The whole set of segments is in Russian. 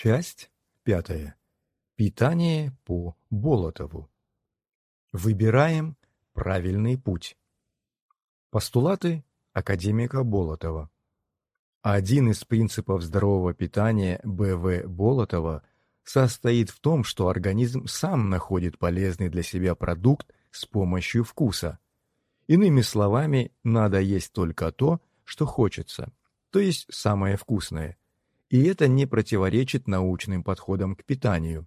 Часть пятая. Питание по Болотову. Выбираем правильный путь. Постулаты академика Болотова. Один из принципов здорового питания Б.В. Болотова состоит в том, что организм сам находит полезный для себя продукт с помощью вкуса. Иными словами, надо есть только то, что хочется, то есть самое вкусное – и это не противоречит научным подходам к питанию.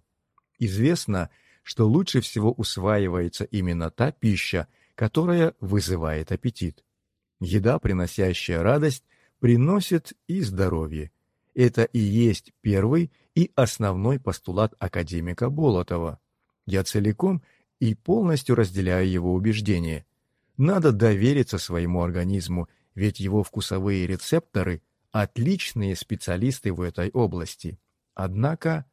Известно, что лучше всего усваивается именно та пища, которая вызывает аппетит. Еда, приносящая радость, приносит и здоровье. Это и есть первый и основной постулат академика Болотова. Я целиком и полностью разделяю его убеждения. Надо довериться своему организму, ведь его вкусовые рецепторы отличные специалисты в этой области. Однако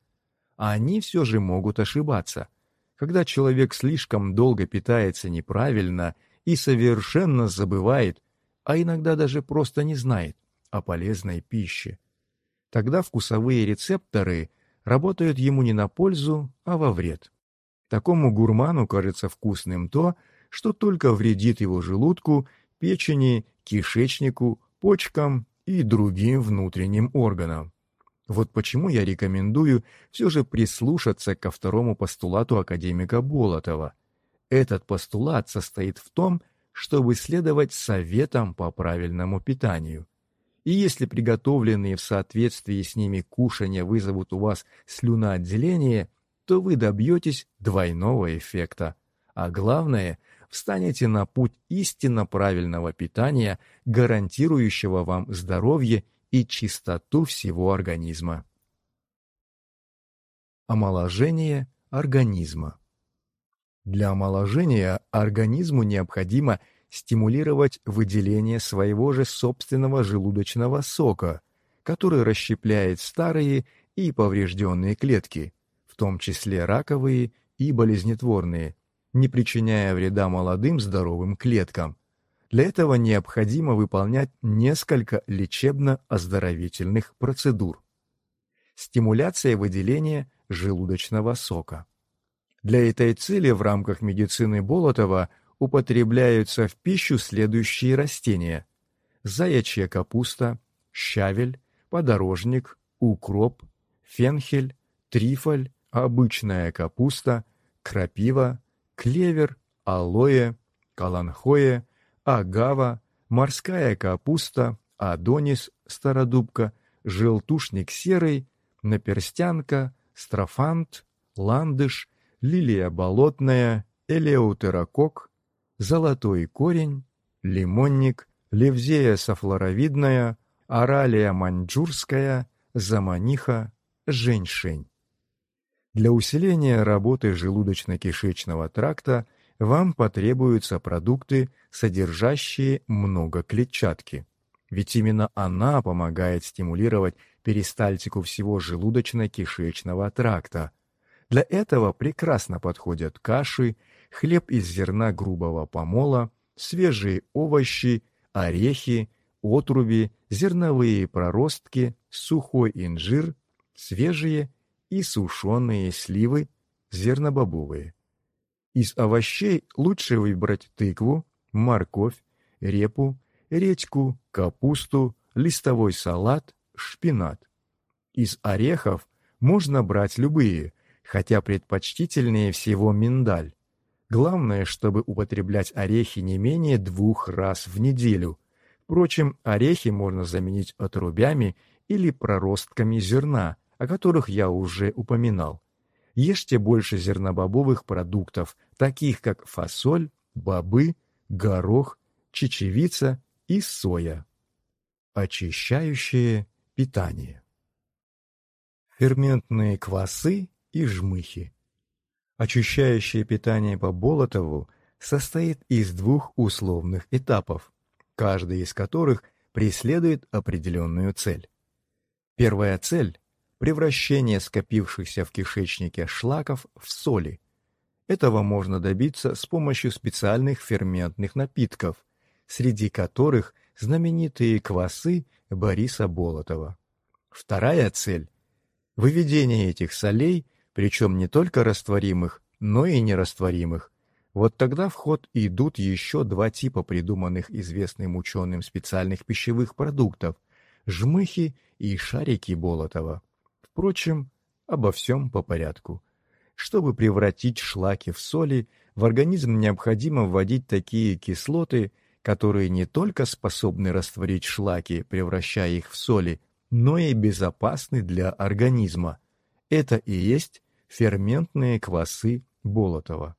они все же могут ошибаться. Когда человек слишком долго питается неправильно и совершенно забывает, а иногда даже просто не знает о полезной пище, тогда вкусовые рецепторы работают ему не на пользу, а во вред. Такому гурману кажется вкусным то, что только вредит его желудку, печени, кишечнику, почкам и другим внутренним органам. Вот почему я рекомендую все же прислушаться ко второму постулату академика Болотова. Этот постулат состоит в том, чтобы следовать советам по правильному питанию. И если приготовленные в соответствии с ними кушания вызовут у вас слюноотделение, то вы добьетесь двойного эффекта. А главное, встанете на путь истинно правильного питания, гарантирующего вам здоровье и чистоту всего организма. Омоложение организма. Для омоложения организму необходимо стимулировать выделение своего же собственного желудочного сока, который расщепляет старые и поврежденные клетки, в том числе раковые и болезнетворные, не причиняя вреда молодым здоровым клеткам. Для этого необходимо выполнять несколько лечебно-оздоровительных процедур. Стимуляция выделения желудочного сока. Для этой цели в рамках медицины Болотова употребляются в пищу следующие растения: заячья капуста, щавель, подорожник, укроп, фенхель, трифоль, обычная капуста, крапива, клевер, алоэ, каланхоэ, агава, морская капуста, адонис, стародубка, желтушник серый, наперстянка, строфант, ландыш, лилия болотная, элеутерокок, золотой корень, лимонник, левзея софлоровидная, оралия маньчжурская, заманиха, женьшень. Для усиления работы желудочно-кишечного тракта вам потребуются продукты, содержащие много клетчатки. Ведь именно она помогает стимулировать перистальтику всего желудочно-кишечного тракта. Для этого прекрасно подходят каши, хлеб из зерна грубого помола, свежие овощи, орехи, отруби, зерновые проростки, сухой инжир, свежие и сушеные сливы зернобобовые. Из овощей лучше выбрать тыкву, морковь, репу, редьку, капусту, листовой салат, шпинат. Из орехов можно брать любые, хотя предпочтительнее всего миндаль. Главное, чтобы употреблять орехи не менее двух раз в неделю. Впрочем, орехи можно заменить отрубями или проростками зерна, о которых я уже упоминал. Ешьте больше зернобобовых продуктов, таких как фасоль, бобы, горох, чечевица и соя. Очищающее питание. Ферментные квасы и жмыхи. Очищающее питание по Болотову состоит из двух условных этапов, каждый из которых преследует определенную цель. Первая цель превращение скопившихся в кишечнике шлаков в соли. Этого можно добиться с помощью специальных ферментных напитков, среди которых знаменитые квасы Бориса Болотова. Вторая цель – Выведение этих солей, причем не только растворимых, но и нерастворимых, вот тогда в ход идут еще два типа придуманных известным ученым специальных пищевых продуктов – жмыхи и шарики Болотова. Впрочем, обо всем по порядку. Чтобы превратить шлаки в соли, в организм необходимо вводить такие кислоты, которые не только способны растворить шлаки, превращая их в соли, но и безопасны для организма. Это и есть ферментные квасы Болотова.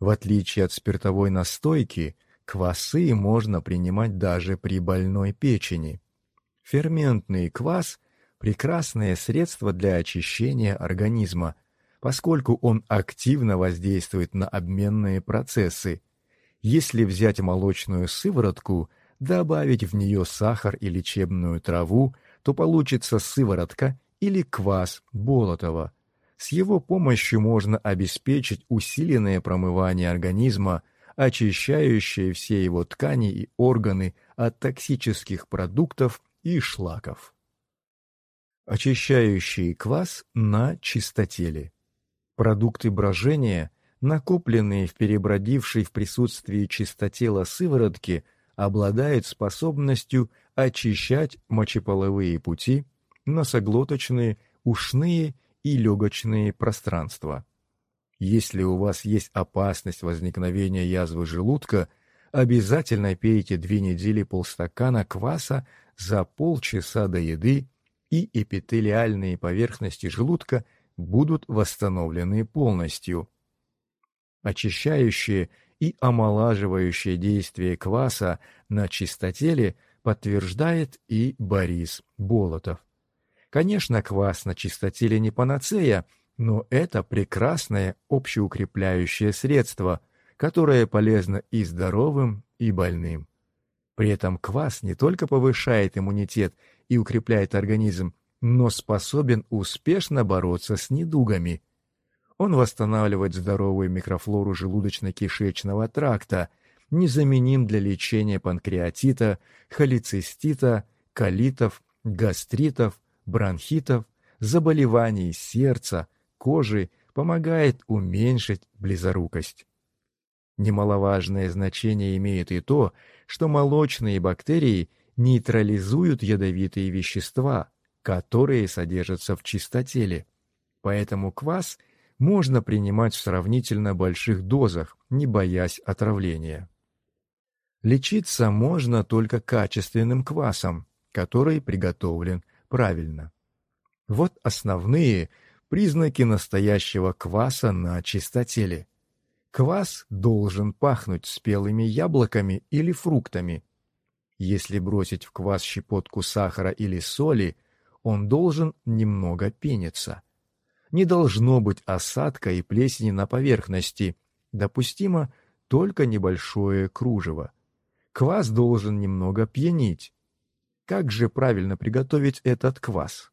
В отличие от спиртовой настойки, квасы можно принимать даже при больной печени. Ферментный квас – прекрасное средство для очищения организма, поскольку он активно воздействует на обменные процессы. Если взять молочную сыворотку, добавить в нее сахар и лечебную траву, то получится сыворотка или квас Болотова – с его помощью можно обеспечить усиленное промывание организма, очищающее все его ткани и органы от токсических продуктов и шлаков. Очищающий квас на чистотеле. Продукты брожения, накопленные в перебродившей в присутствии чистотела сыворотке, обладают способностью очищать мочеполовые пути, носоглоточные, ушные и легочные пространства. Если у вас есть опасность возникновения язвы желудка, обязательно пейте две недели полстакана кваса за полчаса до еды, и эпителиальные поверхности желудка будут восстановлены полностью. Очищающее и омолаживающее действие кваса на чистотеле подтверждает и Борис Болотов. Конечно, квас на чистотеле не панацея, но это прекрасное общеукрепляющее средство, которое полезно и здоровым, и больным. При этом квас не только повышает иммунитет и укрепляет организм, но способен успешно бороться с недугами. Он восстанавливает здоровую микрофлору желудочно-кишечного тракта, незаменим для лечения панкреатита, холецистита, колитов, гастритов, бронхитов, заболеваний сердца, кожи, помогает уменьшить близорукость. Немаловажное значение имеет и то, что молочные бактерии нейтрализуют ядовитые вещества, которые содержатся в чистотеле. Поэтому квас можно принимать в сравнительно больших дозах, не боясь отравления. Лечиться можно только качественным квасом, который приготовлен правильно. Вот основные признаки настоящего кваса на чистотеле. Квас должен пахнуть спелыми яблоками или фруктами. Если бросить в квас щепотку сахара или соли, он должен немного пениться. Не должно быть осадка и плесени на поверхности, допустимо только небольшое кружево. Квас должен немного пьянить. Как же правильно приготовить этот квас?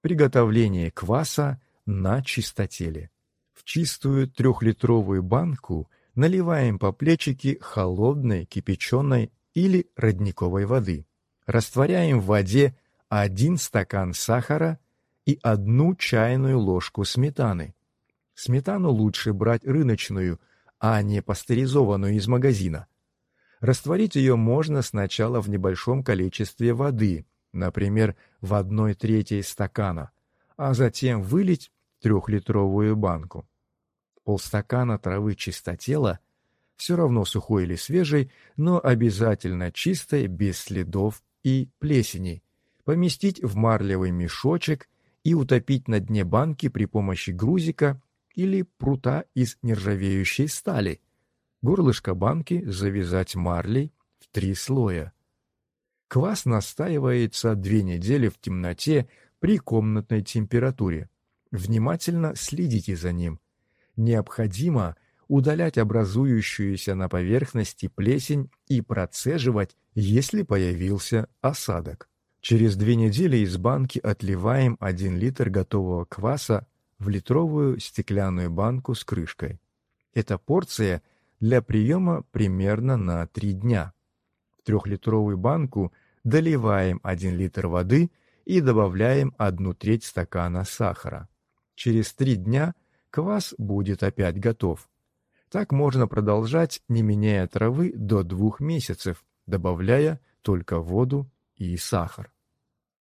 Приготовление кваса на чистотеле. Чистую трехлитровую банку наливаем по плечике холодной, кипяченой или родниковой воды. Растворяем в воде один стакан сахара и одну чайную ложку сметаны. Сметану лучше брать рыночную, а не пастеризованную из магазина. Растворить ее можно сначала в небольшом количестве воды, например, в одной трети стакана, а затем вылить трехлитровую банку. Полстакана травы чистотела, все равно сухой или свежей, но обязательно чистой, без следов и плесени, поместить в марлевый мешочек и утопить на дне банки при помощи грузика или прута из нержавеющей стали – горлышко банки завязать марлей в три слоя. Квас настаивается две недели в темноте при комнатной температуре. Внимательно следите за ним. Необходимо удалять образующуюся на поверхности плесень и процеживать, если появился осадок. Через две недели из банки отливаем 1 литр готового кваса в литровую стеклянную банку с крышкой. Эта порция для приема примерно на 3 дня. В трехлитровую банку доливаем 1 литр воды и добавляем одну треть стакана сахара. Через три дня квас будет опять готов. Так можно продолжать, не меняя травы, до двух месяцев, добавляя только воду и сахар.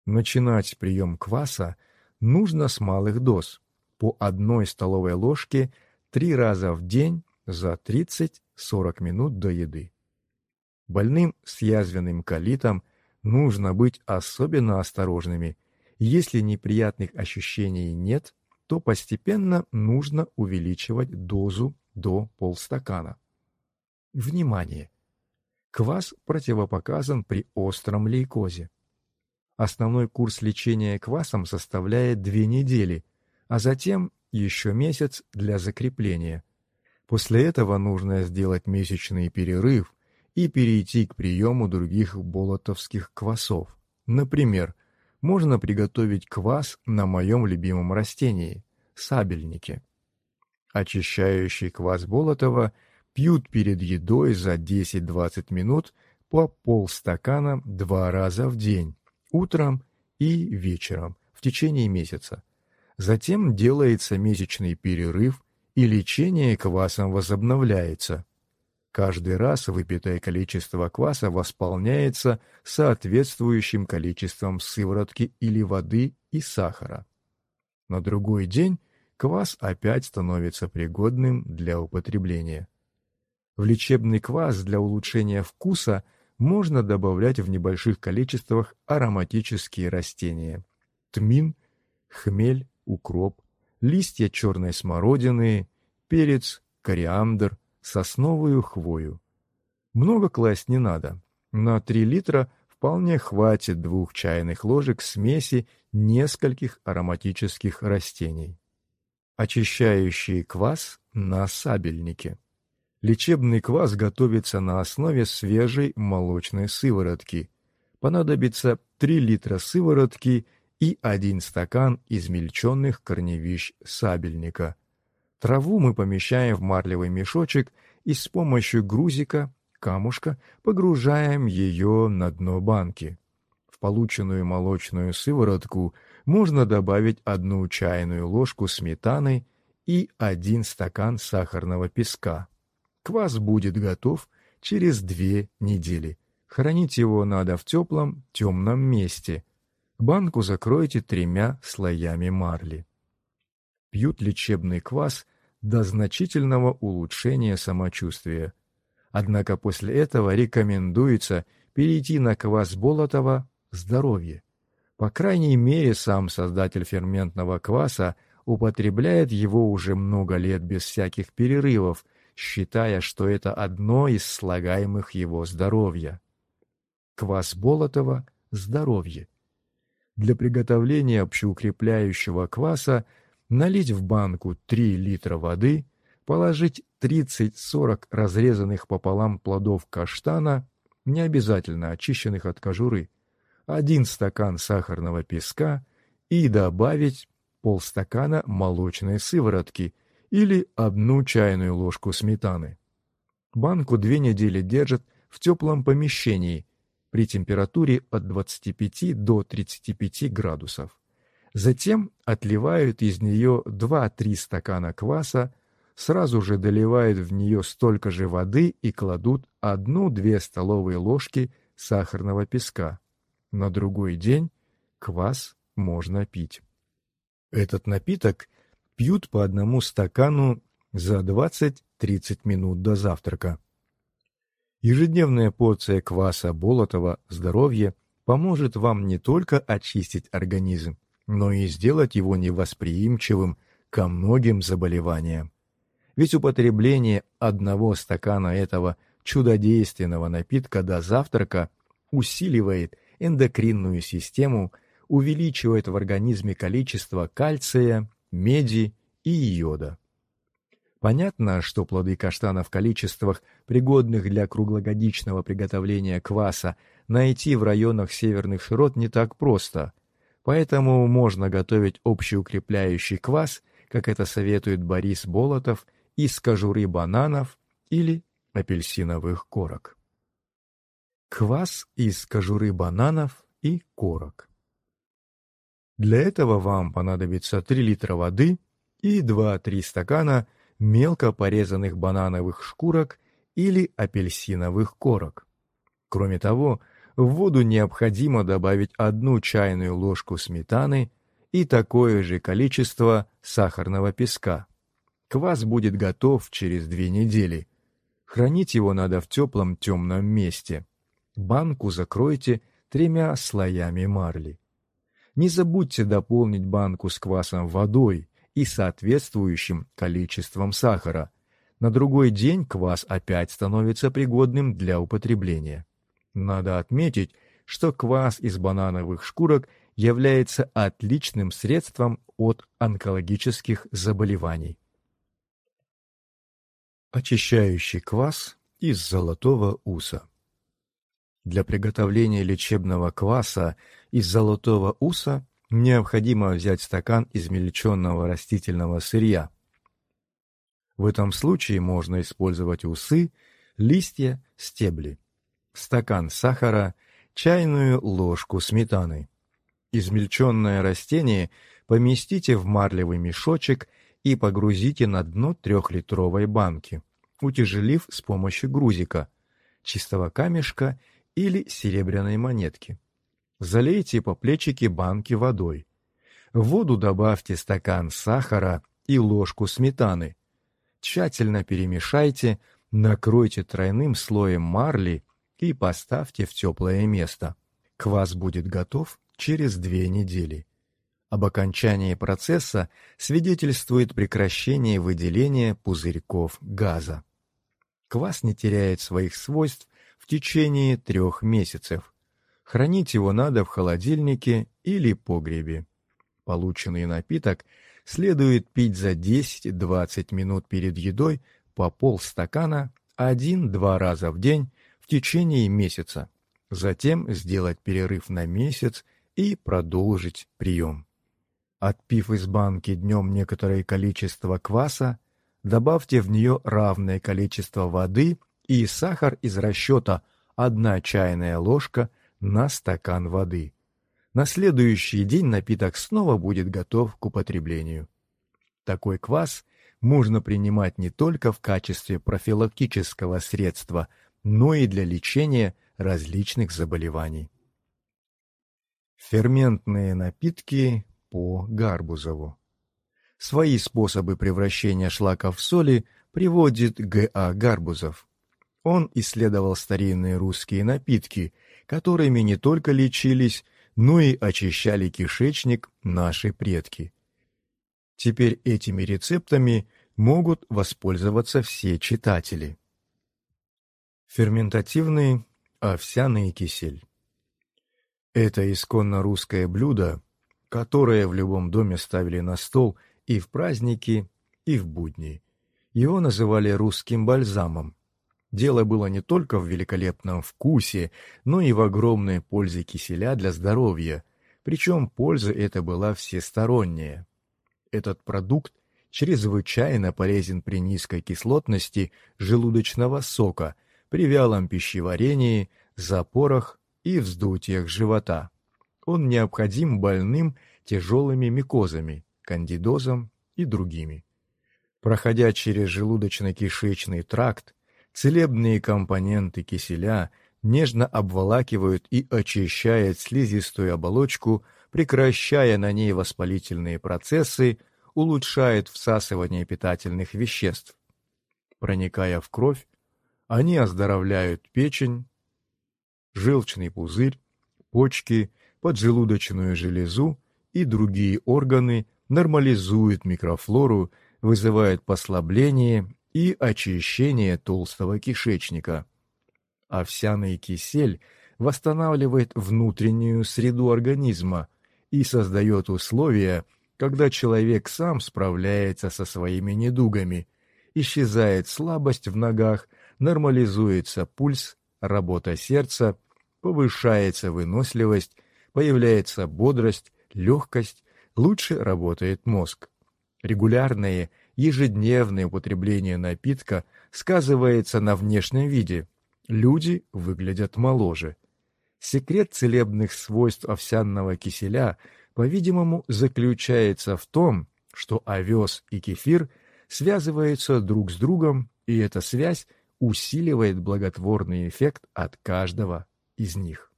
Начинать прием кваса нужно с малых доз, по одной столовой ложке три раза в день за 30-40 минут до еды. Больным с язвенным колитом нужно быть особенно осторожными. Если неприятных ощущений нет, то постепенно нужно увеличивать дозу до полстакана. Внимание! Квас противопоказан при остром лейкозе. Основной курс лечения квасом составляет две недели, а затем еще месяц для закрепления. После этого нужно сделать месячный перерыв и перейти к приему других болотовских квасов. Например, можно приготовить квас на моем любимом растении – сабельнике. Очищающий квас Болотова пьют перед едой за 10-20 минут по полстакана два раза в день, утром и вечером, в течение месяца. Затем делается месячный перерыв, и лечение квасом возобновляется. Каждый раз выпитое количество кваса восполняется соответствующим количеством сыворотки или воды и сахара. На другой день квас опять становится пригодным для употребления. В лечебный квас для улучшения вкуса можно добавлять в небольших количествах ароматические растения – тмин, хмель, укроп, листья черной смородины, перец, кориандр, сосновую хвою. Много класть не надо. На 3 литра вполне хватит двух чайных ложек смеси нескольких ароматических растений. Очищающий квас на сабельнике. Лечебный квас готовится на основе свежей молочной сыворотки. Понадобится 3 литра сыворотки и 1 стакан измельченных корневищ сабельника. Траву мы помещаем в марлевый мешочек и с помощью грузика, камушка, погружаем ее на дно банки. В полученную молочную сыворотку можно добавить одну чайную ложку сметаны и один стакан сахарного песка. Квас будет готов через две недели. Хранить его надо в теплом, темном месте. Банку закройте тремя слоями марли. Пьют лечебный квас до значительного улучшения самочувствия. Однако после этого рекомендуется перейти на квас Болотова «Здоровье». По крайней мере, сам создатель ферментного кваса употребляет его уже много лет без всяких перерывов, считая, что это одно из слагаемых его здоровья. Квас Болотова – здоровье. Для приготовления общеукрепляющего кваса налить в банку 3 литра воды, положить 30-40 разрезанных пополам плодов каштана, не обязательно очищенных от кожуры, один стакан сахарного песка и добавить полстакана молочной сыворотки или одну чайную ложку сметаны. Банку две недели держат в теплом помещении при температуре от 25 до 35 градусов. Затем отливают из нее 2-3 стакана кваса, сразу же доливают в нее столько же воды и кладут 1-2 столовые ложки сахарного песка. На другой день квас можно пить. Этот напиток пьют по одному стакану за 20-30 минут до завтрака. Ежедневная порция кваса Болотова «Здоровье» поможет вам не только очистить организм, но и сделать его невосприимчивым ко многим заболеваниям. Ведь употребление одного стакана этого чудодейственного напитка до завтрака усиливает эндокринную систему, увеличивает в организме количество кальция, меди и йода. Понятно, что плоды каштана в количествах, пригодных для круглогодичного приготовления кваса, найти в районах северных широт не так просто. Поэтому можно готовить общеукрепляющий квас, как это советует Борис Болотов, из кожуры бананов или апельсиновых корок. Квас из кожуры бананов и корок. Для этого вам понадобится 3 литра воды и 2-3 стакана мелко порезанных банановых шкурок или апельсиновых корок. Кроме того, в воду необходимо добавить одну чайную ложку сметаны и такое же количество сахарного песка. Квас будет готов через две недели. Хранить его надо в теплом темном месте. Банку закройте тремя слоями марли. Не забудьте дополнить банку с квасом водой и соответствующим количеством сахара. На другой день квас опять становится пригодным для употребления. Надо отметить, что квас из банановых шкурок является отличным средством от онкологических заболеваний. Очищающий квас из золотого уса. Для приготовления лечебного кваса из золотого уса необходимо взять стакан измельченного растительного сырья. В этом случае можно использовать усы, листья, стебли стакан сахара, чайную ложку сметаны. Измельченное растение поместите в марлевый мешочек и погрузите на дно трехлитровой банки, утяжелив с помощью грузика, чистого камешка или серебряной монетки. Залейте по плечике банки водой. В воду добавьте стакан сахара и ложку сметаны. Тщательно перемешайте, накройте тройным слоем марли и поставьте в теплое место. Квас будет готов через две недели. Об окончании процесса свидетельствует прекращение выделения пузырьков газа. Квас не теряет своих свойств в течение трех месяцев. Хранить его надо в холодильнике или погребе. Полученный напиток следует пить за 10-20 минут перед едой по полстакана один-два раза в день в течение месяца, затем сделать перерыв на месяц и продолжить прием. Отпив из банки днем некоторое количество кваса, добавьте в нее равное количество воды и сахар из расчета 1 чайная ложка на стакан воды. На следующий день напиток снова будет готов к употреблению. Такой квас можно принимать не только в качестве профилактического средства – но и для лечения различных заболеваний. Ферментные напитки по Гарбузову. Свои способы превращения шлаков в соли приводит Г.А. Гарбузов. Он исследовал старинные русские напитки, которыми не только лечились, но и очищали кишечник наши предки. Теперь этими рецептами могут воспользоваться все читатели. Ферментативный овсяный кисель. Это исконно русское блюдо, которое в любом доме ставили на стол и в праздники, и в будни. Его называли русским бальзамом. Дело было не только в великолепном вкусе, но и в огромной пользе киселя для здоровья, причем польза эта была всесторонняя. Этот продукт чрезвычайно полезен при низкой кислотности желудочного сока – при вялом пищеварении, запорах и вздутиях живота. Он необходим больным тяжелыми микозами, кандидозом и другими. Проходя через желудочно-кишечный тракт, целебные компоненты киселя нежно обволакивают и очищают слизистую оболочку, прекращая на ней воспалительные процессы, улучшает всасывание питательных веществ. Проникая в кровь, они оздоровляют печень, желчный пузырь, почки, поджелудочную железу и другие органы, нормализуют микрофлору, вызывают послабление и очищение толстого кишечника. Овсяный кисель восстанавливает внутреннюю среду организма и создает условия, когда человек сам справляется со своими недугами, исчезает слабость в ногах, нормализуется пульс, работа сердца, повышается выносливость, появляется бодрость, легкость, лучше работает мозг. Регулярное, ежедневное употребление напитка сказывается на внешнем виде. Люди выглядят моложе. Секрет целебных свойств овсяного киселя по-видимому, заключается в том, что овес и кефир связываются друг с другом, и эта связь усиливает благотворный эффект от каждого из них.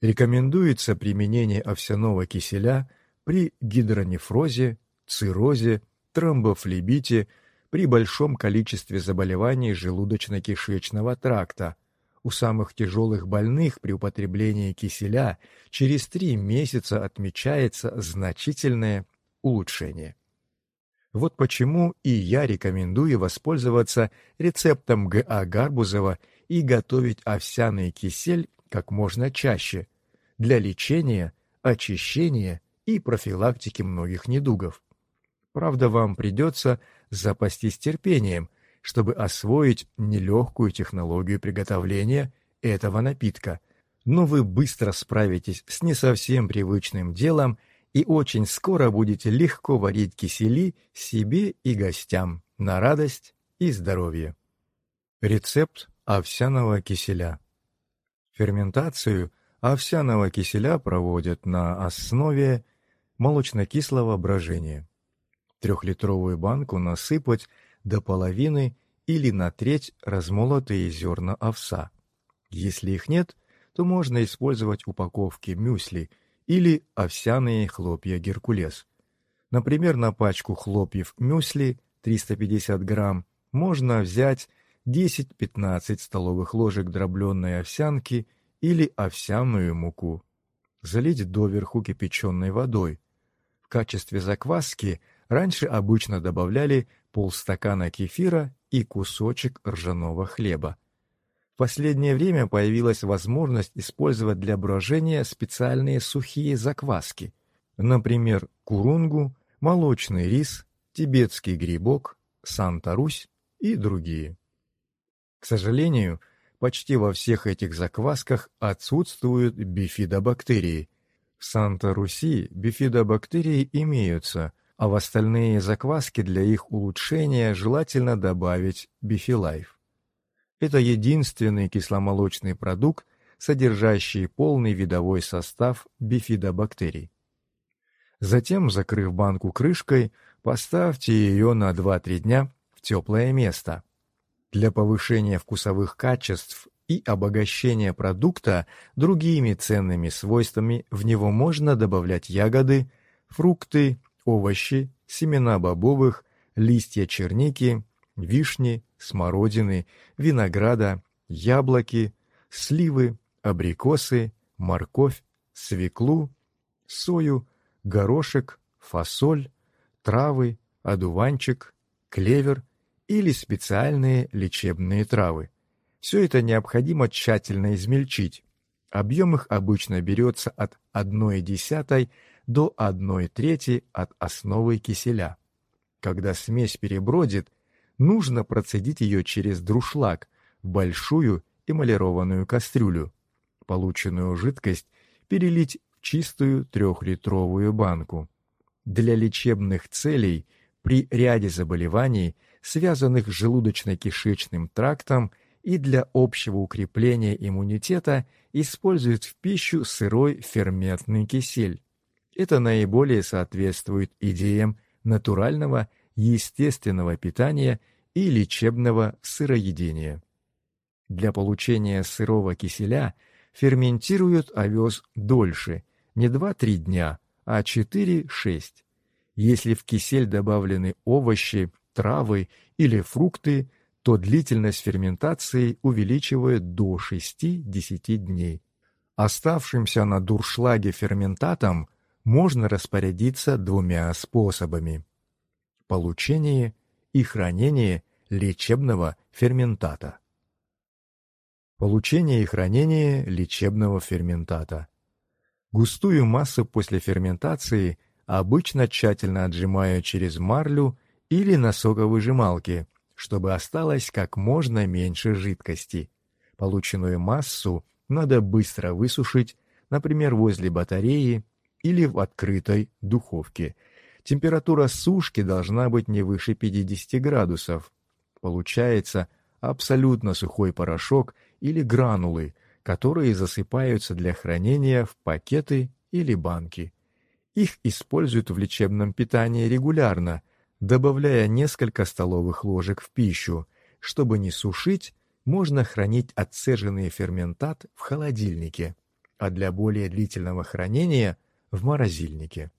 Рекомендуется применение овсяного киселя при гидронефрозе, циррозе, тромбофлебите, при большом количестве заболеваний желудочно-кишечного тракта. У самых тяжелых больных при употреблении киселя через три месяца отмечается значительное улучшение. Вот почему и я рекомендую воспользоваться рецептом Г.А. Гарбузова и готовить овсяный кисель как можно чаще для лечения, очищения и профилактики многих недугов. Правда, вам придется запастись терпением, чтобы освоить нелегкую технологию приготовления этого напитка, но вы быстро справитесь с не совсем привычным делом и очень скоро будете легко варить кисели себе и гостям на радость и здоровье. Рецепт овсяного киселя. Ферментацию овсяного киселя проводят на основе молочно-кислого брожения. Трехлитровую банку насыпать до половины или на треть размолотые зерна овса. Если их нет, то можно использовать упаковки мюсли или овсяные хлопья «Геркулес». Например, на пачку хлопьев мюсли 350 грамм можно взять 10-15 столовых ложек дробленной овсянки или овсяную муку. Залить доверху кипяченой водой. В качестве закваски раньше обычно добавляли полстакана кефира и кусочек ржаного хлеба. В последнее время появилась возможность использовать для брожения специальные сухие закваски, например, курунгу, молочный рис, тибетский грибок, Санта-Русь и другие. К сожалению, почти во всех этих заквасках отсутствуют бифидобактерии. В Санта-Руси бифидобактерии имеются, а в остальные закваски для их улучшения желательно добавить бифилайф. Это единственный кисломолочный продукт, содержащий полный видовой состав бифидобактерий. Затем, закрыв банку крышкой, поставьте ее на 2-3 дня в теплое место. Для повышения вкусовых качеств и обогащения продукта другими ценными свойствами в него можно добавлять ягоды, фрукты, овощи, семена бобовых, листья черники, вишни, смородины, винограда, яблоки, сливы, абрикосы, морковь, свеклу, сою, горошек, фасоль, травы, одуванчик, клевер или специальные лечебные травы. Все это необходимо тщательно измельчить. Объем их обычно берется от 1,1 до 1 трети от основы киселя. Когда смесь перебродит, нужно процедить ее через друшлаг в большую эмалированную кастрюлю. Полученную жидкость перелить в чистую трехлитровую банку. Для лечебных целей при ряде заболеваний – связанных с желудочно-кишечным трактом и для общего укрепления иммунитета используют в пищу сырой ферментный кисель. Это наиболее соответствует идеям натурального, естественного питания и лечебного сыроедения. Для получения сырого киселя ферментируют овес дольше, не 2-3 дня, а 4-6. Если в кисель добавлены овощи, травы или фрукты, то длительность ферментации увеличивает до 6-10 дней. Оставшимся на дуршлаге ферментатом можно распорядиться двумя способами. Получение и хранение лечебного ферментата. Получение и хранение лечебного ферментата. Густую массу после ферментации обычно тщательно отжимаю через марлю или на соковыжималке, чтобы осталось как можно меньше жидкости. Полученную массу надо быстро высушить, например, возле батареи или в открытой духовке. Температура сушки должна быть не выше 50 градусов. Получается абсолютно сухой порошок или гранулы, которые засыпаются для хранения в пакеты или банки. Их используют в лечебном питании регулярно, добавляя несколько столовых ложек в пищу. Чтобы не сушить, можно хранить отцеженный ферментат в холодильнике, а для более длительного хранения – в морозильнике.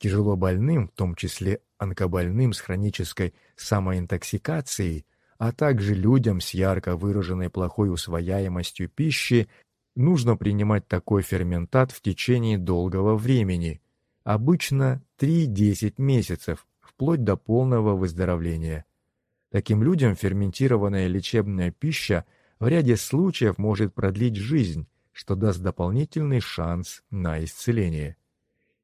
Тяжело больным, в том числе онкобольным с хронической самоинтоксикацией, а также людям с ярко выраженной плохой усвояемостью пищи, нужно принимать такой ферментат в течение долгого времени, обычно 3-10 месяцев, вплоть до полного выздоровления. Таким людям ферментированная лечебная пища в ряде случаев может продлить жизнь, что даст дополнительный шанс на исцеление.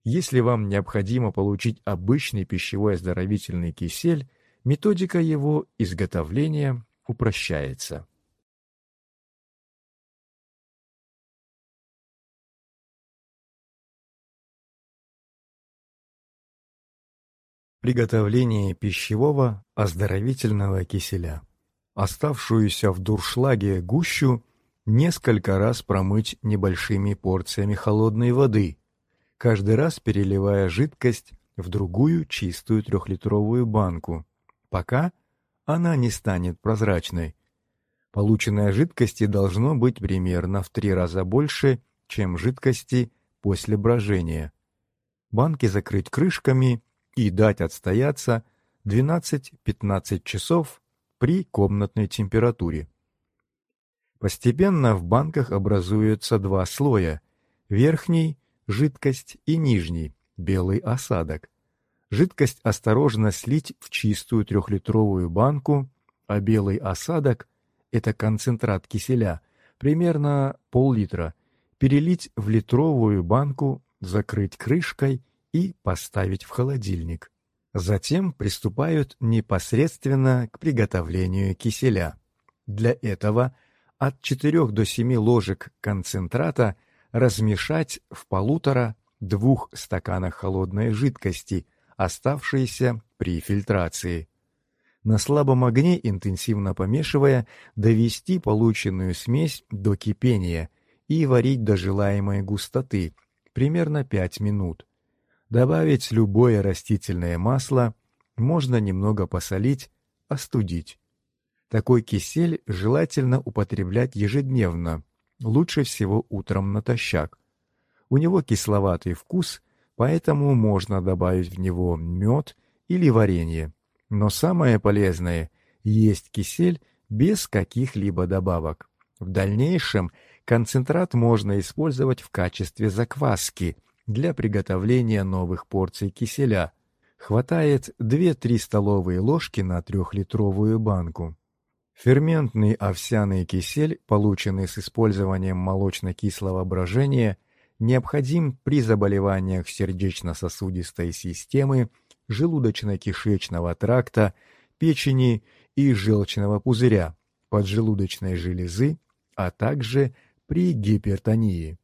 Если вам необходимо получить обычный пищевой оздоровительный кисель, методика его изготовления упрощается. Приготовление пищевого оздоровительного киселя. Оставшуюся в дуршлаге гущу несколько раз промыть небольшими порциями холодной воды, каждый раз переливая жидкость в другую чистую трехлитровую банку, пока она не станет прозрачной. Полученной жидкости должно быть примерно в три раза больше, чем жидкости после брожения. Банки закрыть крышками и дать отстояться 12-15 часов при комнатной температуре. Постепенно в банках образуются два слоя: верхний жидкость и нижний белый осадок. Жидкость осторожно слить в чистую трехлитровую банку, а белый осадок это концентрат киселя, примерно пол-литра, перелить в литровую банку, закрыть крышкой и поставить в холодильник. Затем приступают непосредственно к приготовлению киселя. Для этого от 4 до 7 ложек концентрата размешать в полутора-двух стаканах холодной жидкости, оставшейся при фильтрации. На слабом огне, интенсивно помешивая, довести полученную смесь до кипения и варить до желаемой густоты, примерно 5 минут. Добавить любое растительное масло, можно немного посолить, остудить. Такой кисель желательно употреблять ежедневно, лучше всего утром натощак. У него кисловатый вкус, поэтому можно добавить в него мед или варенье. Но самое полезное – есть кисель без каких-либо добавок. В дальнейшем концентрат можно использовать в качестве закваски для приготовления новых порций киселя. Хватает 2-3 столовые ложки на трехлитровую банку. Ферментный овсяный кисель, полученный с использованием молочно-кислого брожения, необходим при заболеваниях сердечно-сосудистой системы, желудочно-кишечного тракта, печени и желчного пузыря, поджелудочной железы, а также при гипертонии.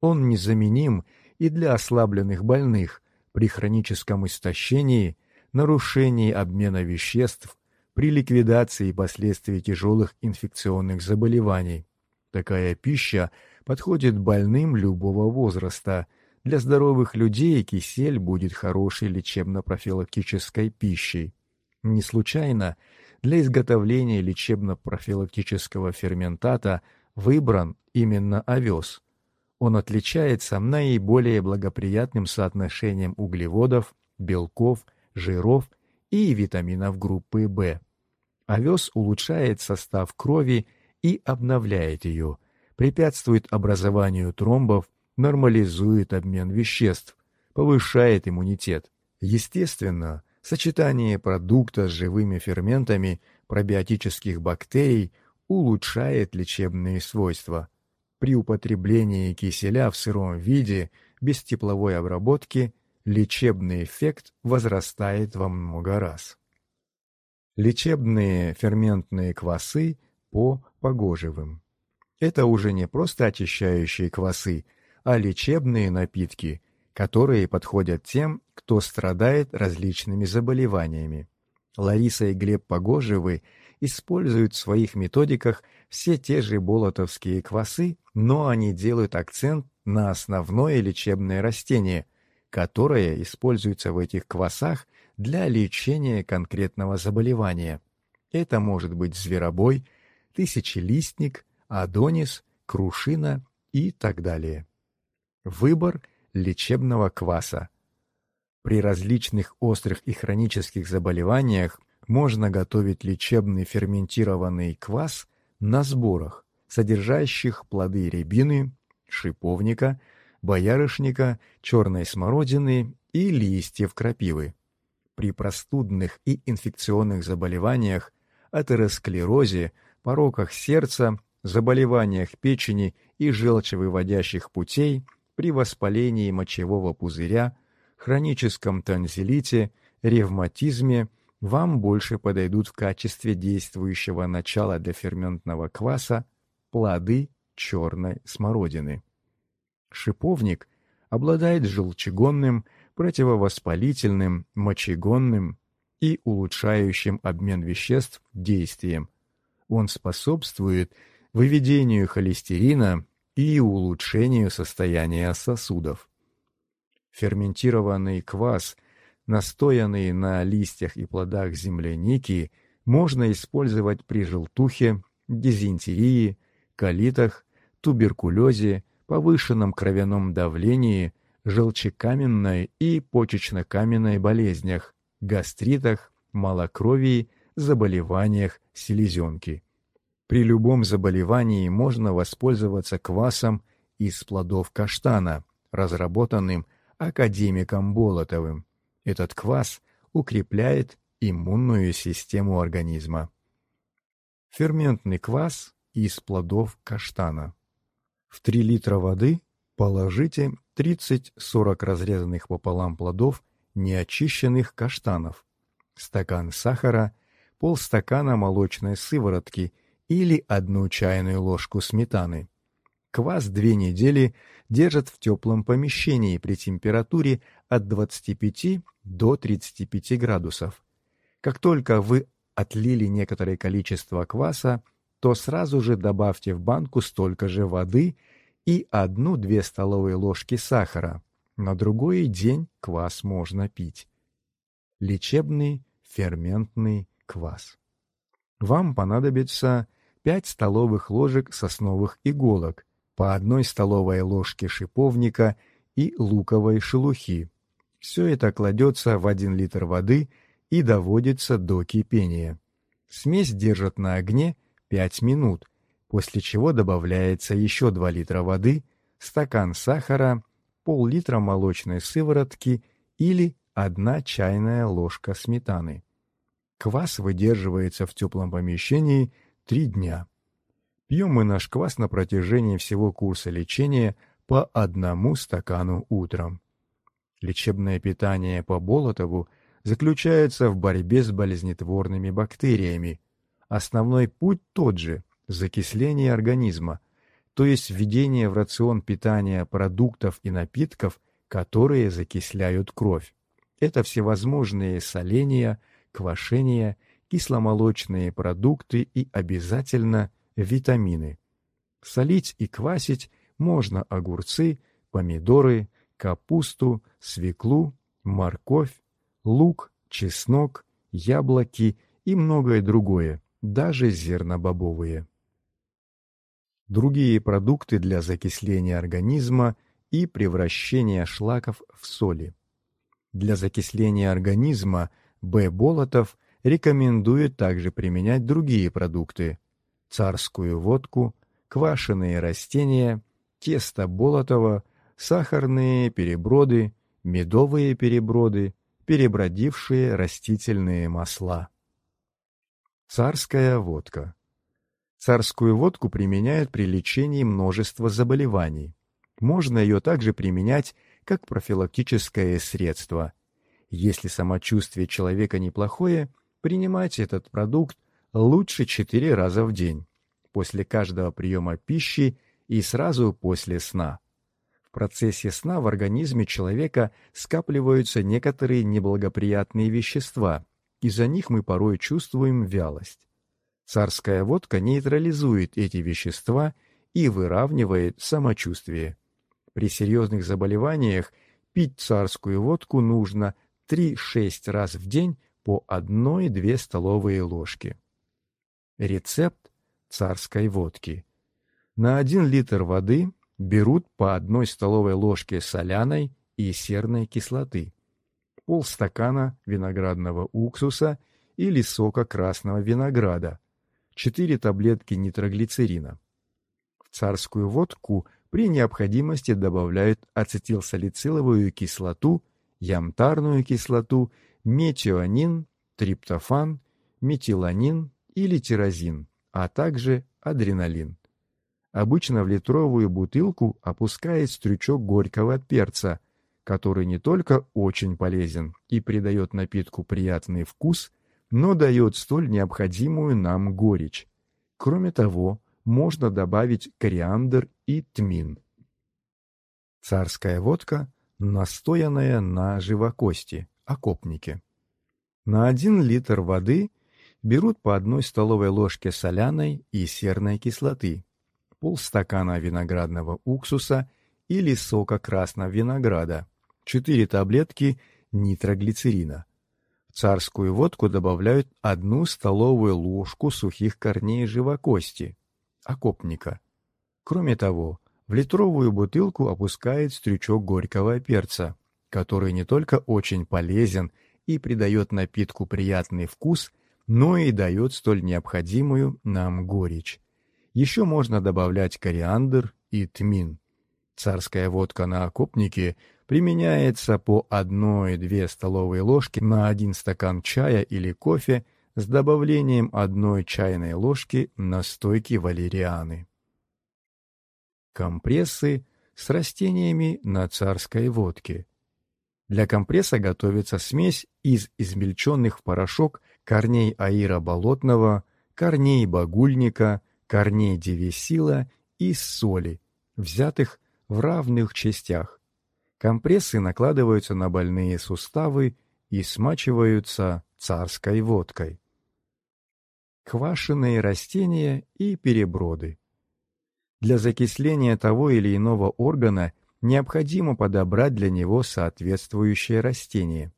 Он незаменим и для ослабленных больных при хроническом истощении, нарушении обмена веществ, при ликвидации последствий тяжелых инфекционных заболеваний. Такая пища подходит больным любого возраста. Для здоровых людей кисель будет хорошей лечебно-профилактической пищей. Не случайно для изготовления лечебно-профилактического ферментата выбран именно овес. Он отличается наиболее благоприятным соотношением углеводов, белков, жиров и витаминов группы В. Овес улучшает состав крови и обновляет ее, препятствует образованию тромбов, нормализует обмен веществ, повышает иммунитет. Естественно, сочетание продукта с живыми ферментами пробиотических бактерий улучшает лечебные свойства. При употреблении киселя в сыром виде без тепловой обработки лечебный эффект возрастает во много раз. Лечебные ферментные квасы по Погожевым. Это уже не просто очищающие квасы, а лечебные напитки, которые подходят тем, кто страдает различными заболеваниями. Лариса и Глеб Погожевы используют в своих методиках все те же болотовские квасы, но они делают акцент на основное лечебное растение которая используется в этих квасах для лечения конкретного заболевания. Это может быть зверобой, тысячелистник, адонис, крушина и так далее. Выбор лечебного кваса. При различных острых и хронических заболеваниях можно готовить лечебный ферментированный квас на сборах, содержащих плоды рябины, шиповника, боярышника, черной смородины и листьев крапивы. При простудных и инфекционных заболеваниях, атеросклерозе, пороках сердца, заболеваниях печени и желчевыводящих путей, при воспалении мочевого пузыря, хроническом танзелите, ревматизме вам больше подойдут в качестве действующего начала для ферментного кваса плоды черной смородины. Шиповник обладает желчегонным, противовоспалительным, мочегонным и улучшающим обмен веществ действием. Он способствует выведению холестерина и улучшению состояния сосудов. Ферментированный квас, настоянный на листьях и плодах земляники, можно использовать при желтухе, дизентерии, колитах, туберкулезе, повышенном кровяном давлении, желчекаменной и почечно-каменной болезнях, гастритах, малокровии, заболеваниях селезенки. При любом заболевании можно воспользоваться квасом из плодов каштана, разработанным академиком Болотовым. Этот квас укрепляет иммунную систему организма. Ферментный квас из плодов каштана. В 3 литра воды положите 30-40 разрезанных пополам плодов неочищенных каштанов, стакан сахара, полстакана молочной сыворотки или одну чайную ложку сметаны. Квас две недели держат в теплом помещении при температуре от 25 до 35 градусов. Как только вы отлили некоторое количество кваса, то сразу же добавьте в банку столько же воды и одну-две столовые ложки сахара. На другой день квас можно пить. Лечебный ферментный квас. Вам понадобится 5 столовых ложек сосновых иголок, по одной столовой ложке шиповника и луковой шелухи. Все это кладется в 1 литр воды и доводится до кипения. Смесь держат на огне 5 минут, после чего добавляется еще 2 литра воды, стакан сахара, пол-литра молочной сыворотки или 1 чайная ложка сметаны. Квас выдерживается в теплом помещении 3 дня. Пьем мы наш квас на протяжении всего курса лечения по одному стакану утром. Лечебное питание по Болотову заключается в борьбе с болезнетворными бактериями, Основной путь тот же – закисление организма, то есть введение в рацион питания продуктов и напитков, которые закисляют кровь. Это всевозможные соления, квашения, кисломолочные продукты и обязательно витамины. Солить и квасить можно огурцы, помидоры, капусту, свеклу, морковь, лук, чеснок, яблоки и многое другое даже зернобобовые. Другие продукты для закисления организма и превращения шлаков в соли. Для закисления организма Б. Болотов рекомендует также применять другие продукты – царскую водку, квашеные растения, тесто Болотова, сахарные переброды, медовые переброды, перебродившие растительные масла. Царская водка. Царскую водку применяют при лечении множества заболеваний. Можно ее также применять как профилактическое средство. Если самочувствие человека неплохое, принимать этот продукт лучше 4 раза в день, после каждого приема пищи и сразу после сна. В процессе сна в организме человека скапливаются некоторые неблагоприятные вещества, из-за них мы порой чувствуем вялость. Царская водка нейтрализует эти вещества и выравнивает самочувствие. При серьезных заболеваниях пить царскую водку нужно 3-6 раз в день по 1-2 столовые ложки. Рецепт царской водки. На 1 литр воды берут по 1 столовой ложке соляной и серной кислоты, полстакана виноградного уксуса или сока красного винограда, 4 таблетки нитроглицерина. В царскую водку при необходимости добавляют ацетилсалициловую кислоту, ямтарную кислоту, метионин, триптофан, метиланин или тирозин, а также адреналин. Обычно в литровую бутылку опускает стручок горького перца, который не только очень полезен и придает напитку приятный вкус, но дает столь необходимую нам горечь. Кроме того, можно добавить кориандр и тмин. Царская водка, настоянная на живокости, окопнике. На 1 литр воды берут по одной столовой ложке соляной и серной кислоты, полстакана виноградного уксуса или сока красного винограда, 4 таблетки нитроглицерина. Царскую водку добавляют одну столовую ложку сухих корней живокости, окопника. Кроме того, в литровую бутылку опускает стручок горького перца, который не только очень полезен и придает напитку приятный вкус, но и дает столь необходимую нам горечь. Еще можно добавлять кориандр и тмин. Царская водка на окопнике применяется по 1-2 столовые ложки на один стакан чая или кофе с добавлением одной чайной ложки настойки валерианы. Компрессы с растениями на царской водке. Для компресса готовится смесь из измельченных в порошок корней аира болотного, корней багульника, корней девесила и соли, взятых в равных частях. Компрессы накладываются на больные суставы и смачиваются царской водкой. Квашеные растения и переброды. Для закисления того или иного органа необходимо подобрать для него соответствующее растение.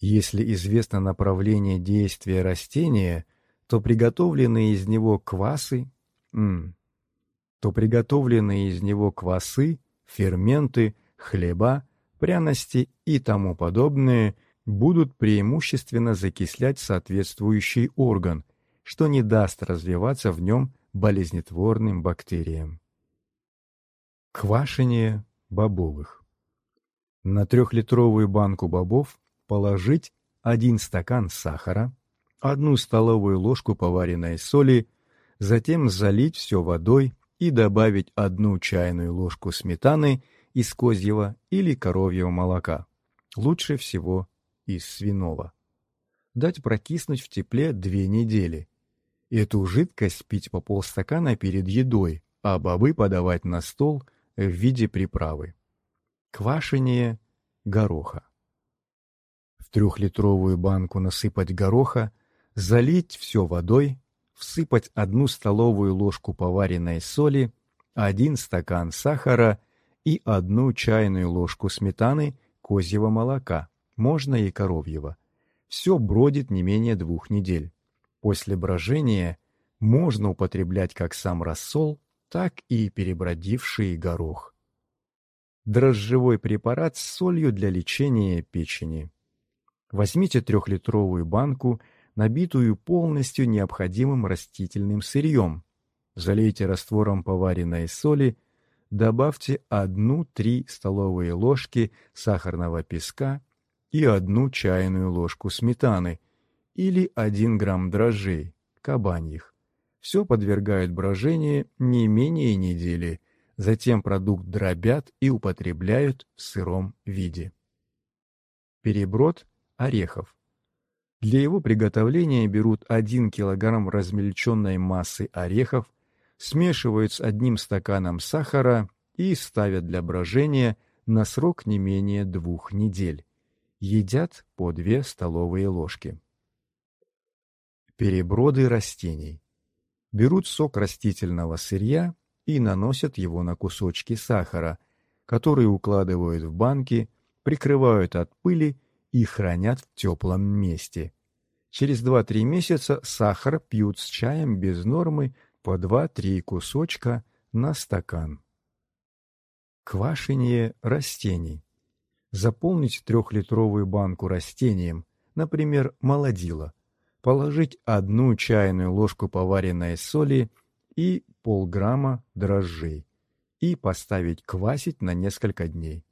Если известно направление действия растения, то приготовленные из него квасы, то приготовленные из него квасы, ферменты, хлеба, пряности и тому подобное будут преимущественно закислять соответствующий орган, что не даст развиваться в нем болезнетворным бактериям. Квашение бобовых. На трехлитровую банку бобов положить один стакан сахара, одну столовую ложку поваренной соли, затем залить все водой и добавить одну чайную ложку сметаны из козьего или коровьего молока, лучше всего из свиного. Дать прокиснуть в тепле две недели. Эту жидкость пить по полстакана перед едой, а бобы подавать на стол в виде приправы. Квашение гороха. В трехлитровую банку насыпать гороха, залить все водой, всыпать одну столовую ложку поваренной соли, один стакан сахара и одну чайную ложку сметаны козьего молока, можно и коровьего. Все бродит не менее двух недель. После брожения можно употреблять как сам рассол, так и перебродивший горох. Дрожжевой препарат с солью для лечения печени. Возьмите трехлитровую банку – набитую полностью необходимым растительным сырьем. Залейте раствором поваренной соли, добавьте 1-3 столовые ложки сахарного песка и одну чайную ложку сметаны или 1 грамм дрожжей, кабаньих. Все подвергают брожению не менее недели, затем продукт дробят и употребляют в сыром виде. Переброд орехов. Для его приготовления берут 1 кг размельченной массы орехов, смешивают с одним стаканом сахара и ставят для брожения на срок не менее двух недель. Едят по 2 столовые ложки. Переброды растений. Берут сок растительного сырья и наносят его на кусочки сахара, которые укладывают в банки, прикрывают от пыли и хранят в теплом месте. Через 2-3 месяца сахар пьют с чаем без нормы по 2-3 кусочка на стакан. Квашение растений. Заполнить трехлитровую банку растением, например, молодила. Положить одну чайную ложку поваренной соли и полграмма дрожжей. И поставить квасить на несколько дней.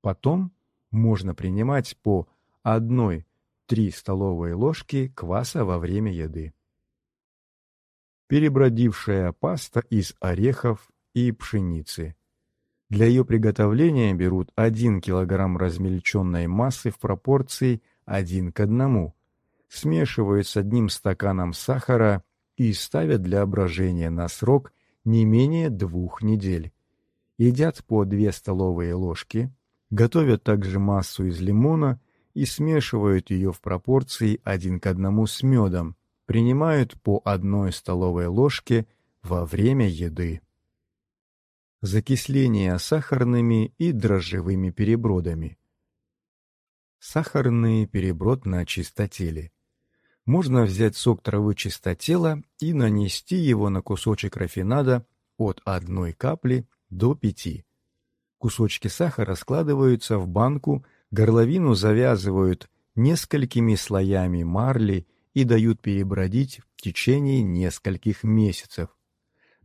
Потом можно принимать по одной 3 столовые ложки кваса во время еды. Перебродившая паста из орехов и пшеницы. Для ее приготовления берут 1 кг размельченной массы в пропорции 1 к 1, смешивают с одним стаканом сахара и ставят для брожения на срок не менее двух недель. Едят по 2 столовые ложки, готовят также массу из лимона и смешивают ее в пропорции 1 к 1 с медом, принимают по одной столовой ложке во время еды закисление сахарными и дрожжевыми перебродами. Сахарный переброд на чистотеле. Можно взять сок травы чистотела и нанести его на кусочек рафинада от одной капли до пяти. Кусочки сахара складываются в банку, горловину завязывают несколькими слоями марли и дают перебродить в течение нескольких месяцев.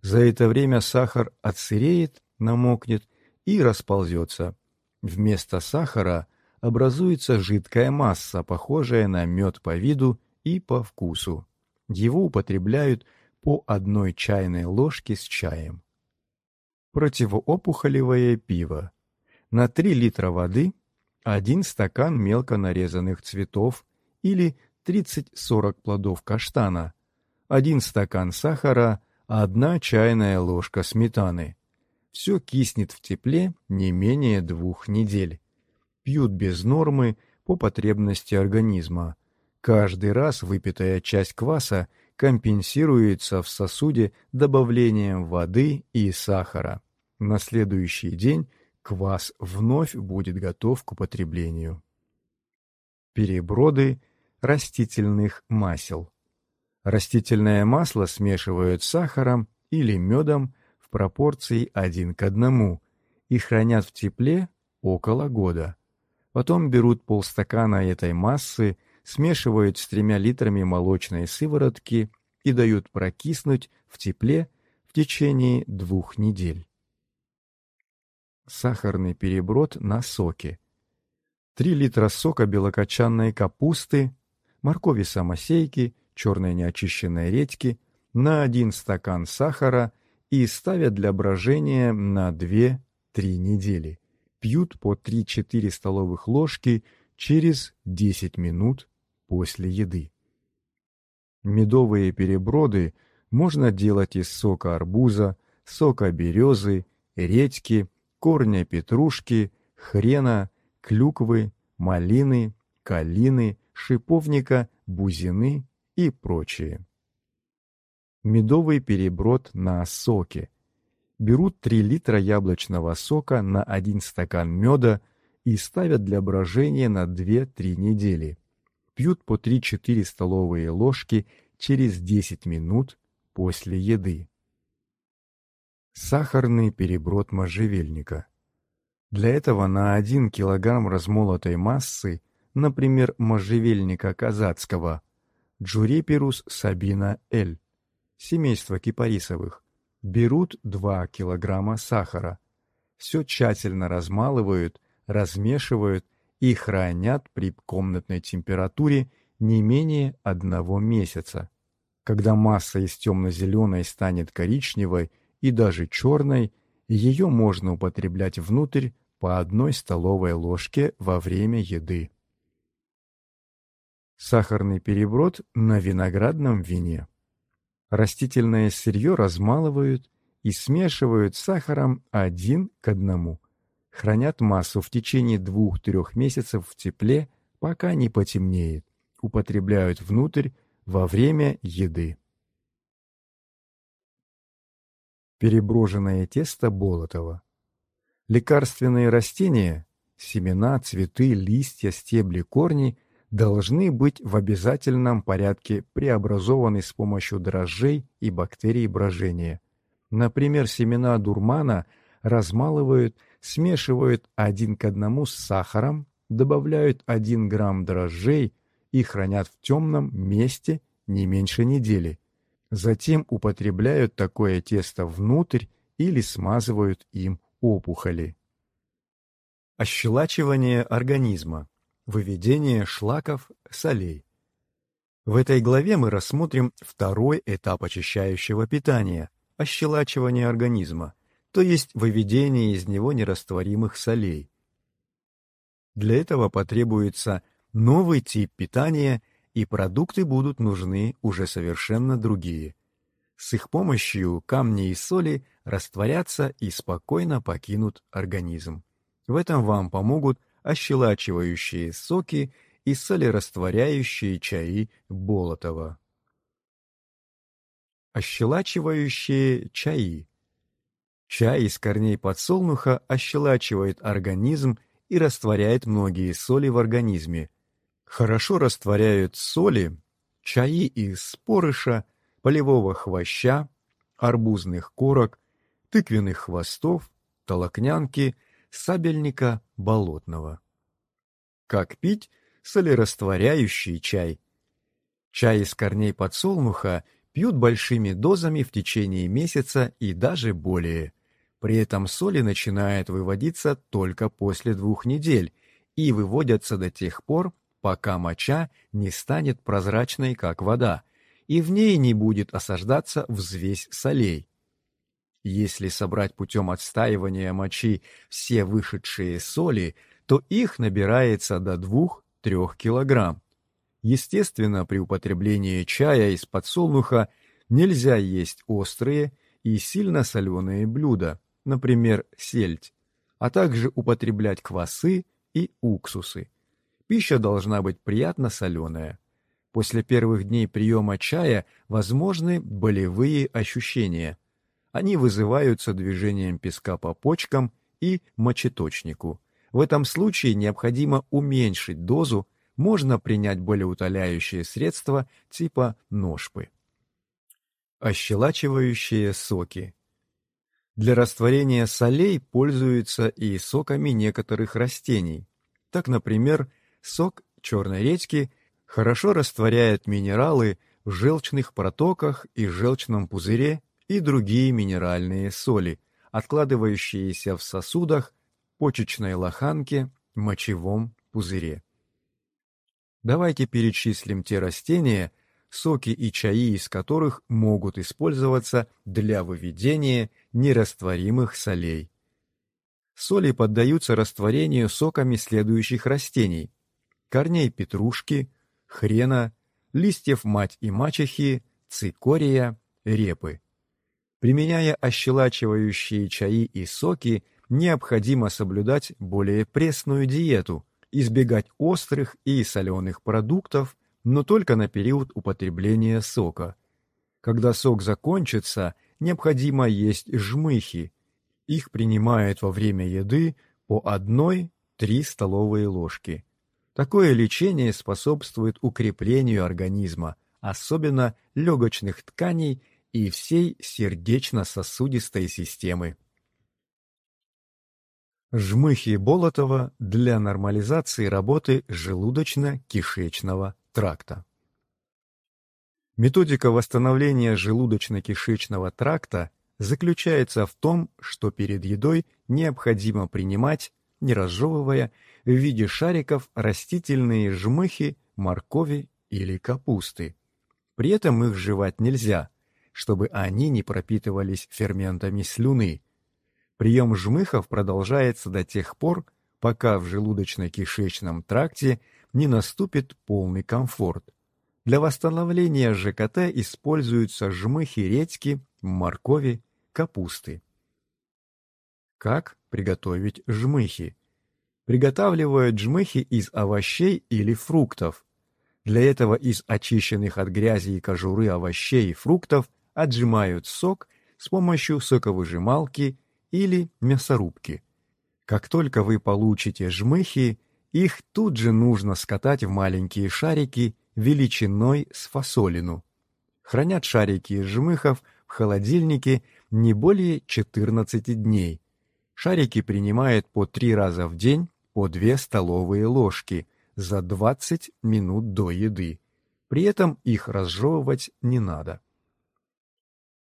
За это время сахар отсыреет, намокнет и расползется. Вместо сахара образуется жидкая масса, похожая на мед по виду и по вкусу. Его употребляют по одной чайной ложке с чаем. Противоопухолевое пиво. На 3 литра воды один стакан мелко нарезанных цветов или 30-40 плодов каштана, один стакан сахара, одна чайная ложка сметаны. Все киснет в тепле не менее двух недель. Пьют без нормы по потребности организма. Каждый раз выпитая часть кваса компенсируется в сосуде добавлением воды и сахара. На следующий день квас вновь будет готов к употреблению. Переброды растительных масел. Растительное масло смешивают с сахаром или медом в пропорции один к одному и хранят в тепле около года. Потом берут полстакана этой массы, смешивают с тремя литрами молочной сыворотки и дают прокиснуть в тепле в течение двух недель. Сахарный переброд на соке. 3 литра сока белокочанной капусты, моркови самосейки, черной неочищенной редьки, на один стакан сахара и ставят для брожения на 2-3 недели. Пьют по 3-4 столовых ложки через 10 минут после еды. Медовые переброды можно делать из сока арбуза, сока березы, редьки, корня петрушки, хрена, клюквы, малины, калины, шиповника, бузины и прочее. Медовый переброд на соке. Берут 3 литра яблочного сока на 1 стакан меда и ставят для брожения на 2-3 недели. Пьют по 3-4 столовые ложки через 10 минут после еды. Сахарный переброд можжевельника. Для этого на 1 кг размолотой массы, например, можжевельника казацкого, Джуреперус сабина Л. Семейство кипарисовых. Берут 2 килограмма сахара. Все тщательно размалывают, размешивают и хранят при комнатной температуре не менее одного месяца. Когда масса из темно-зеленой станет коричневой и даже черной, ее можно употреблять внутрь по одной столовой ложке во время еды. Сахарный переброд на виноградном вине. Растительное сырье размалывают и смешивают с сахаром один к одному. Хранят массу в течение двух-трех месяцев в тепле, пока не потемнеет. Употребляют внутрь во время еды. Переброженное тесто Болотова. Лекарственные растения семена, цветы, листья, стебли, корни должны быть в обязательном порядке преобразованы с помощью дрожжей и бактерий брожения. Например, семена дурмана размалывают, смешивают один к одному с сахаром, добавляют 1 грамм дрожжей и хранят в темном месте не меньше недели. Затем употребляют такое тесто внутрь или смазывают им опухоли. Ощелачивание организма. Выведение шлаков, солей. В этой главе мы рассмотрим второй этап очищающего питания – ощелачивание организма, то есть выведение из него нерастворимых солей. Для этого потребуется новый тип питания и продукты будут нужны уже совершенно другие. С их помощью камни и соли растворятся и спокойно покинут организм. В этом вам помогут ощелачивающие соки и солерастворяющие чаи Болотова. Ощелачивающие чаи. Чай из корней подсолнуха ощелачивает организм и растворяет многие соли в организме, Хорошо растворяют соли, чаи из спорыша, полевого хвоща, арбузных корок, тыквенных хвостов, толокнянки, сабельника болотного. Как пить солерастворяющий чай? Чай из корней подсолнуха пьют большими дозами в течение месяца и даже более. При этом соли начинают выводиться только после двух недель и выводятся до тех пор, пока моча не станет прозрачной, как вода, и в ней не будет осаждаться взвесь солей. Если собрать путем отстаивания мочи все вышедшие соли, то их набирается до 2-3 килограмм. Естественно, при употреблении чая из подсолнуха нельзя есть острые и сильно соленые блюда, например, сельдь, а также употреблять квасы и уксусы. Пища должна быть приятно соленая. После первых дней приема чая возможны болевые ощущения. Они вызываются движением песка по почкам и мочеточнику. В этом случае необходимо уменьшить дозу, можно принять болеутоляющие средства типа ножпы. Ощелачивающие соки. Для растворения солей пользуются и соками некоторых растений. Так, например, Сок черной редьки хорошо растворяет минералы в желчных протоках и желчном пузыре и другие минеральные соли, откладывающиеся в сосудах, почечной лоханке, мочевом пузыре. Давайте перечислим те растения, соки и чаи из которых могут использоваться для выведения нерастворимых солей. Соли поддаются растворению соками следующих растений: корней петрушки, хрена, листьев мать и мачехи, цикория, репы. Применяя ощелачивающие чаи и соки, необходимо соблюдать более пресную диету, избегать острых и соленых продуктов, но только на период употребления сока. Когда сок закончится, необходимо есть жмыхи. Их принимают во время еды по 1-3 столовые ложки. Такое лечение способствует укреплению организма, особенно легочных тканей и всей сердечно-сосудистой системы. Жмыхи Болотова для нормализации работы желудочно-кишечного тракта. Методика восстановления желудочно-кишечного тракта заключается в том, что перед едой необходимо принимать, не разжевывая, в виде шариков растительные жмыхи, моркови или капусты. При этом их жевать нельзя, чтобы они не пропитывались ферментами слюны. Прием жмыхов продолжается до тех пор, пока в желудочно-кишечном тракте не наступит полный комфорт. Для восстановления ЖКТ используются жмыхи редьки, моркови, капусты. Как приготовить жмыхи? Приготавливают жмыхи из овощей или фруктов. Для этого из очищенных от грязи и кожуры овощей и фруктов отжимают сок с помощью соковыжималки или мясорубки. Как только вы получите жмыхи, их тут же нужно скатать в маленькие шарики величиной с фасолину. Хранят шарики из жмыхов в холодильнике не более 14 дней. Шарики принимают по 3 раза в день по 2 столовые ложки за 20 минут до еды. При этом их разжевывать не надо.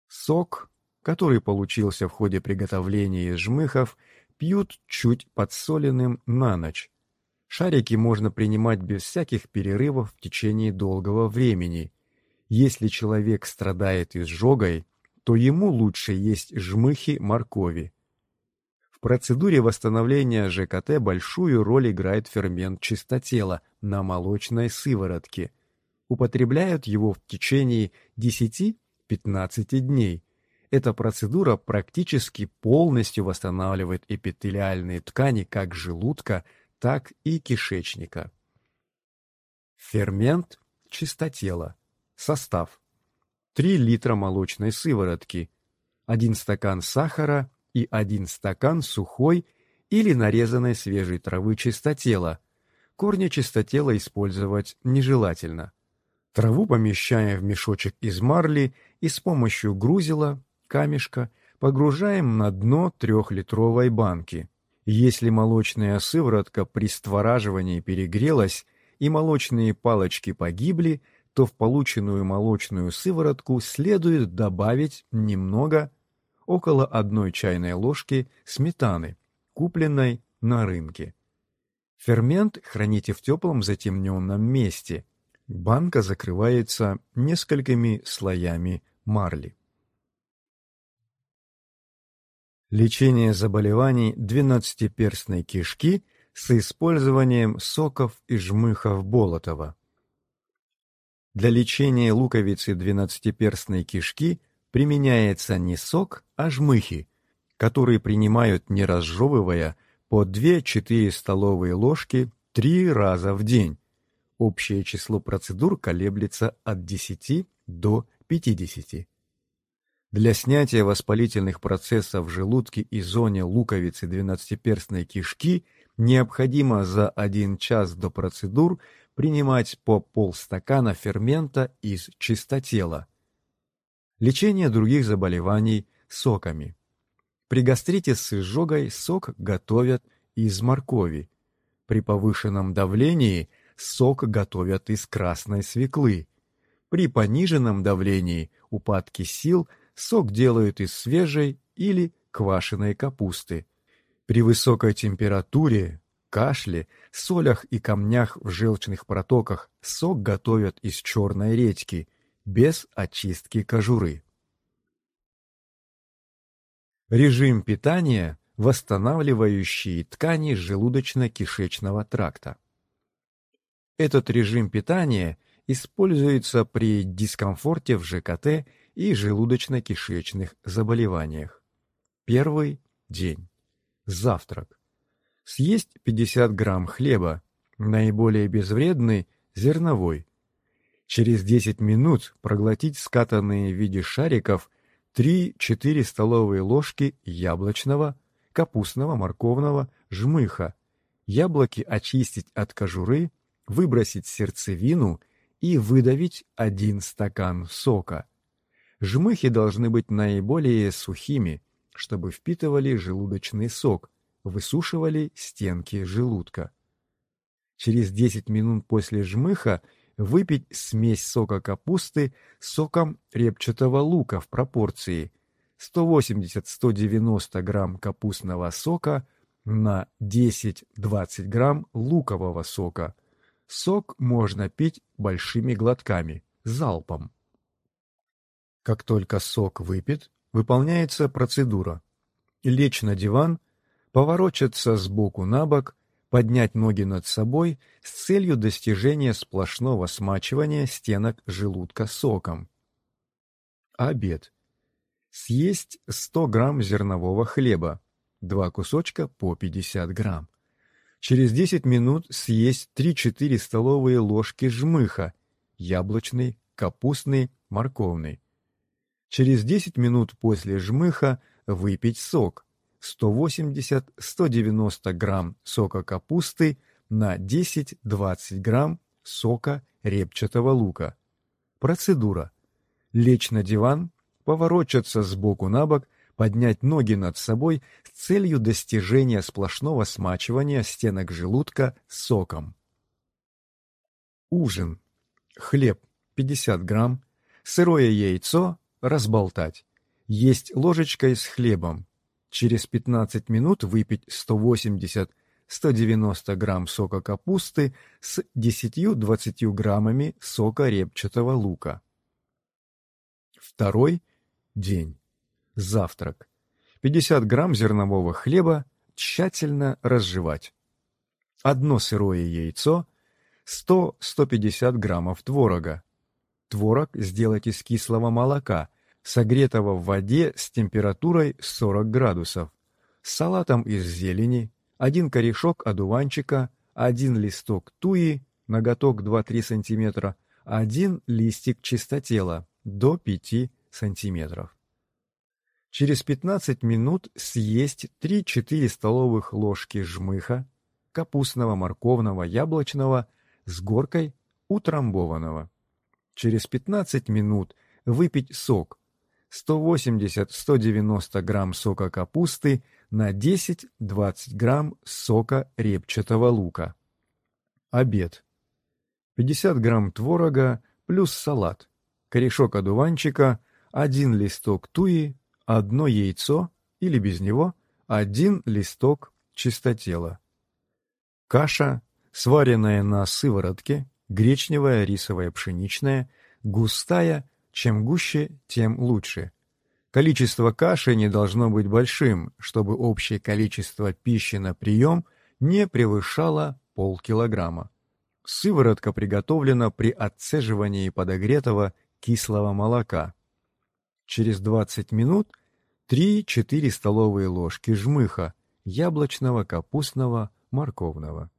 Сок, который получился в ходе приготовления из жмыхов, пьют чуть подсоленным на ночь. Шарики можно принимать без всяких перерывов в течение долгого времени. Если человек страдает изжогой, то ему лучше есть жмыхи моркови. В процедуре восстановления ЖКТ большую роль играет фермент чистотела на молочной сыворотке. Употребляют его в течение 10-15 дней. Эта процедура практически полностью восстанавливает эпителиальные ткани как желудка, так и кишечника. Фермент чистотела. Состав. 3 литра молочной сыворотки, 1 стакан сахара и 1 стакан сухой или нарезанной свежей травы чистотела. Корни чистотела использовать нежелательно. Траву помещаем в мешочек из марли и с помощью грузила, камешка, погружаем на дно трехлитровой банки. Если молочная сыворотка при створаживании перегрелась и молочные палочки погибли, то в полученную молочную сыворотку следует добавить немного, около одной чайной ложки сметаны, купленной на рынке. Фермент храните в теплом затемненном месте. Банка закрывается несколькими слоями марли. Лечение заболеваний двенадцатиперстной кишки с использованием соков и жмыхов Болотова. Для лечения луковицы двенадцатиперстной кишки применяется не сок, а жмыхи, которые принимают, не разжевывая, по 2-4 столовые ложки три раза в день. Общее число процедур колеблется от 10 до 50. Для снятия воспалительных процессов в желудке и зоне луковицы двенадцатиперстной кишки необходимо за 1 час до процедур принимать по полстакана фермента из чистотела. Лечение других заболеваний соками. При гастрите с изжогой сок готовят из моркови. При повышенном давлении сок готовят из красной свеклы. При пониженном давлении, упадке сил, сок делают из свежей или квашеной капусты. При высокой температуре кашле, солях и камнях в желчных протоках сок готовят из черной редьки, без очистки кожуры. Режим питания, восстанавливающий ткани желудочно-кишечного тракта. Этот режим питания используется при дискомфорте в ЖКТ и желудочно-кишечных заболеваниях. Первый день. Завтрак съесть 50 грамм хлеба, наиболее безвредный – зерновой. Через 10 минут проглотить скатанные в виде шариков 3-4 столовые ложки яблочного, капустного, морковного, жмыха. Яблоки очистить от кожуры, выбросить сердцевину и выдавить один стакан сока. Жмыхи должны быть наиболее сухими, чтобы впитывали желудочный сок, высушивали стенки желудка. Через 10 минут после жмыха выпить смесь сока капусты с соком репчатого лука в пропорции 180-190 грамм капустного сока на 10-20 грамм лукового сока. Сок можно пить большими глотками, залпом. Как только сок выпит, выполняется процедура. Лечь на диван поворочаться с боку на бок, поднять ноги над собой с целью достижения сплошного смачивания стенок желудка соком. Обед. Съесть 100 грамм зернового хлеба, два кусочка по 50 грамм. Через 10 минут съесть 3-4 столовые ложки жмыха, яблочный, капустный, морковный. Через 10 минут после жмыха выпить сок, 180-190 грамм сока капусты на 10-20 грамм сока репчатого лука. Процедура. Лечь на диван, поворочаться с боку на бок, поднять ноги над собой с целью достижения сплошного смачивания стенок желудка соком. Ужин. Хлеб 50 грамм, сырое яйцо разболтать. Есть ложечкой с хлебом. Через 15 минут выпить 180-190 грамм сока капусты с 10-20 граммами сока репчатого лука. Второй день. Завтрак. 50 грамм зернового хлеба тщательно разжевать. Одно сырое яйцо, 100-150 граммов творога. Творог сделать из кислого молока, согретого в воде с температурой 40 градусов. Салатом из зелени, один корешок одуванчика, один листок туи, ноготок 2-3 см, один листик чистотела до 5 см. Через 15 минут съесть 3-4 столовых ложки жмыха, капустного, морковного, яблочного с горкой утрамбованного. Через 15 минут выпить сок 180-190 грамм сока капусты на 10-20 грамм сока репчатого лука. Обед. 50 грамм творога плюс салат, корешок одуванчика, один листок туи, одно яйцо или без него, один листок чистотела. Каша сваренная на сыворотке, гречневая, рисовая, пшеничная, густая, чем гуще, тем лучше. Количество каши не должно быть большим, чтобы общее количество пищи на прием не превышало полкилограмма. Сыворотка приготовлена при отцеживании подогретого кислого молока. Через 20 минут 3-4 столовые ложки жмыха, яблочного, капустного, морковного.